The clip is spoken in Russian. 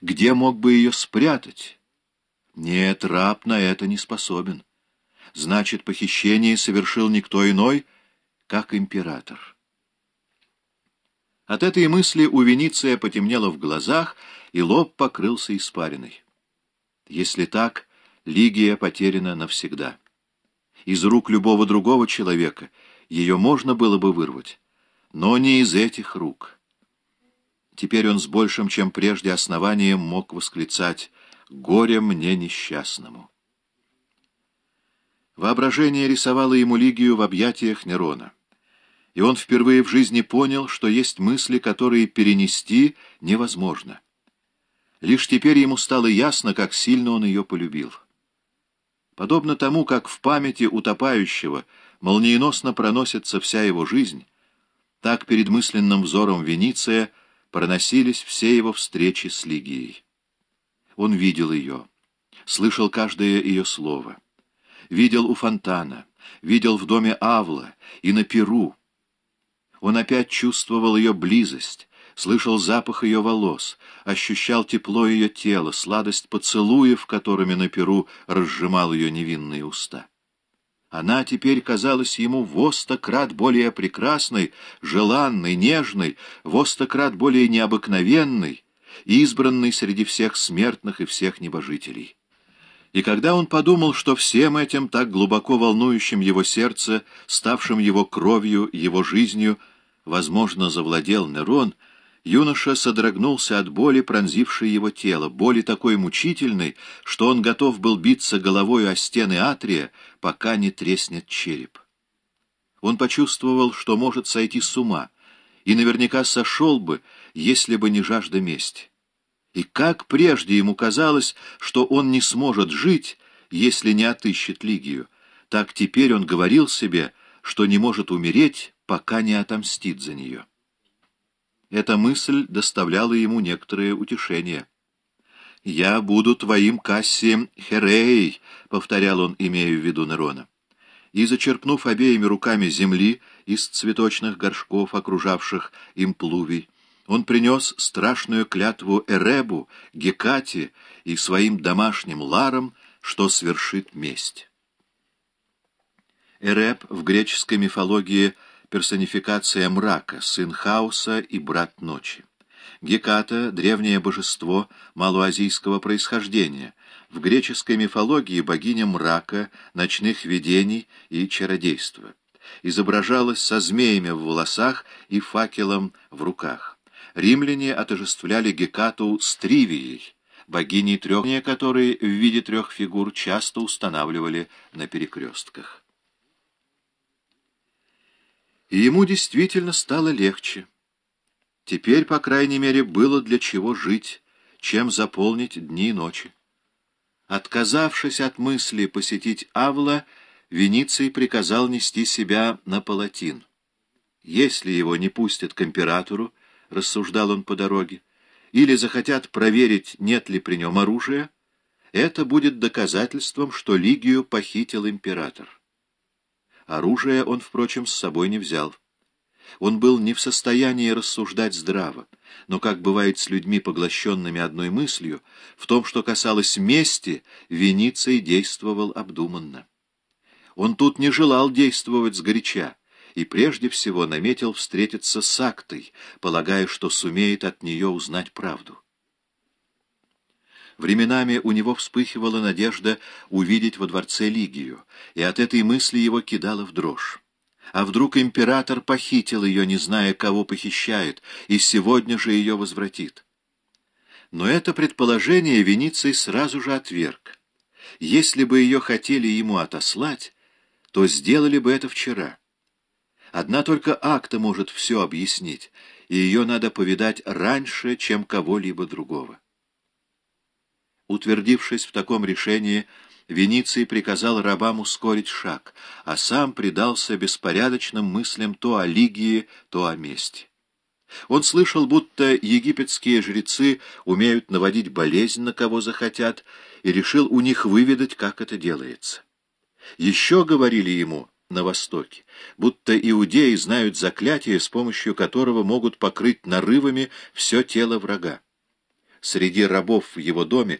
где мог бы ее спрятать? Нет, раб на это не способен. Значит, похищение совершил никто иной, как император. От этой мысли у Вениция потемнело в глазах, и лоб покрылся испариной. Если так, Лигия потеряна навсегда. Из рук любого другого человека ее можно было бы вырвать, но не из этих рук. Теперь он с большим, чем прежде, основанием мог восклицать «Горе мне несчастному». Воображение рисовало ему Лигию в объятиях Нерона. И он впервые в жизни понял, что есть мысли, которые перенести невозможно. Лишь теперь ему стало ясно, как сильно он ее полюбил. Подобно тому, как в памяти утопающего молниеносно проносится вся его жизнь, так перед мысленным взором Вениция проносились все его встречи с Лигией. Он видел ее, слышал каждое ее слово, видел у фонтана, видел в доме Авла и на Перу. Он опять чувствовал ее близость, слышал запах ее волос, ощущал тепло ее тела, сладость поцелуев, которыми на перу разжимал ее невинные уста. Она теперь казалась ему крат более прекрасной, желанной, нежной, крат более необыкновенной, избранной среди всех смертных и всех небожителей. И когда он подумал, что всем этим, так глубоко волнующим его сердце, ставшим его кровью, его жизнью, возможно, завладел Нерон, юноша содрогнулся от боли, пронзившей его тело, боли такой мучительной, что он готов был биться головой о стены атрия, пока не треснет череп. Он почувствовал, что может сойти с ума, и наверняка сошел бы, если бы не жажда мести. И как прежде ему казалось, что он не сможет жить, если не отыщет Лигию, так теперь он говорил себе, что не может умереть, пока не отомстит за нее. Эта мысль доставляла ему некоторое утешение. «Я буду твоим Кассием Херей», — повторял он, имея в виду Нерона. И, зачерпнув обеими руками земли из цветочных горшков, окружавших им плувий, он принес страшную клятву Эребу, Гекате и своим домашним Ларам, что свершит месть. Эреб в греческой мифологии — персонификация мрака, сын хаоса и брат ночи. Геката — древнее божество малоазийского происхождения, в греческой мифологии богиня мрака, ночных видений и чародейства. Изображалась со змеями в волосах и факелом в руках. Римляне отожествляли Гекату с Тривией, богиней трех, которые в виде трех фигур часто устанавливали на перекрестках. И ему действительно стало легче. Теперь, по крайней мере, было для чего жить, чем заполнить дни и ночи. Отказавшись от мысли посетить Авла, Вениций приказал нести себя на палатин. Если его не пустят к императору, — рассуждал он по дороге, — или захотят проверить, нет ли при нем оружия, это будет доказательством, что Лигию похитил император. Оружие он, впрочем, с собой не взял. Он был не в состоянии рассуждать здраво, но, как бывает с людьми, поглощенными одной мыслью, в том, что касалось мести, Вениций действовал обдуманно. Он тут не желал действовать сгоряча, и прежде всего наметил встретиться с Актой, полагая, что сумеет от нее узнать правду. Временами у него вспыхивала надежда увидеть во дворце Лигию, и от этой мысли его кидало в дрожь. А вдруг император похитил ее, не зная, кого похищает, и сегодня же ее возвратит? Но это предположение Вениций сразу же отверг. Если бы ее хотели ему отослать, то сделали бы это вчера. Одна только акта может все объяснить, и ее надо повидать раньше, чем кого-либо другого. Утвердившись в таком решении, Вениций приказал рабам ускорить шаг, а сам предался беспорядочным мыслям то о Лигии, то о мести. Он слышал, будто египетские жрецы умеют наводить болезнь на кого захотят, и решил у них выведать, как это делается. Еще говорили ему на Востоке, будто иудеи знают заклятие, с помощью которого могут покрыть нарывами все тело врага. среди рабов в его доме